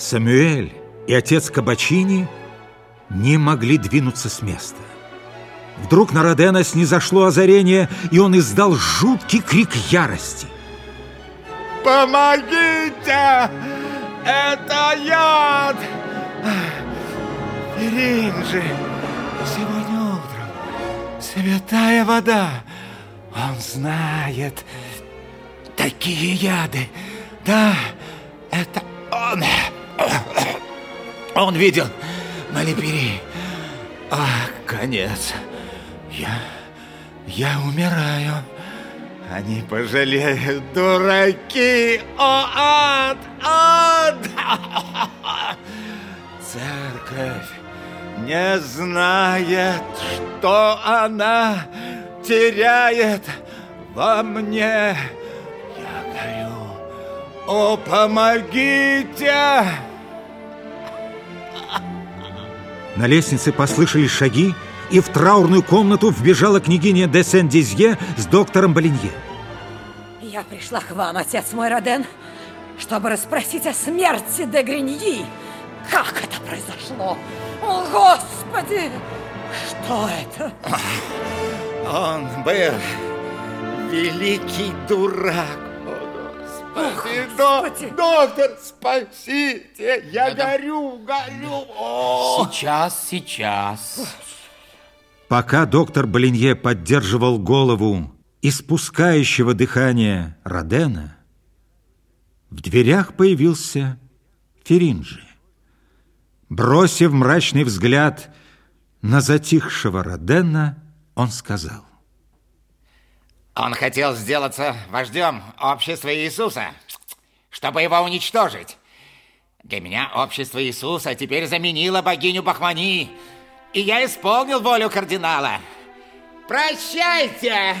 Самюэль и отец Кабачини не могли двинуться с места. Вдруг на Родена снизошло озарение, и он издал жуткий крик ярости. «Помогите! Это яд! Иринжи, сегодня утром святая вода. Он знает такие яды. Да, это он. Он видел Малипери. Ах, конец. Я... я умираю. Они пожалеют, дураки! О, ад! Ад! Церковь не знает, что она теряет во мне. Я горю. О, помогите! На лестнице послышались шаги, и в траурную комнату вбежала княгиня де Сен-Дизье с доктором Болинье. Я пришла к вам, отец мой Роден, чтобы расспросить о смерти де Гриньи. Как это произошло? О, Господи! Что это? Он был великий дурак. О, Господи! доктор, спасите! Я Это... горю, горю! О! Сейчас, сейчас. Пока доктор Болинье поддерживал голову испускающего дыхание Родена, в дверях появился Феринджи. Бросив мрачный взгляд на затихшего Родена, он сказал. Он хотел сделаться вождем общества Иисуса, чтобы его уничтожить. Для меня общество Иисуса теперь заменило богиню Бахмани, и я исполнил волю кардинала. Прощайте!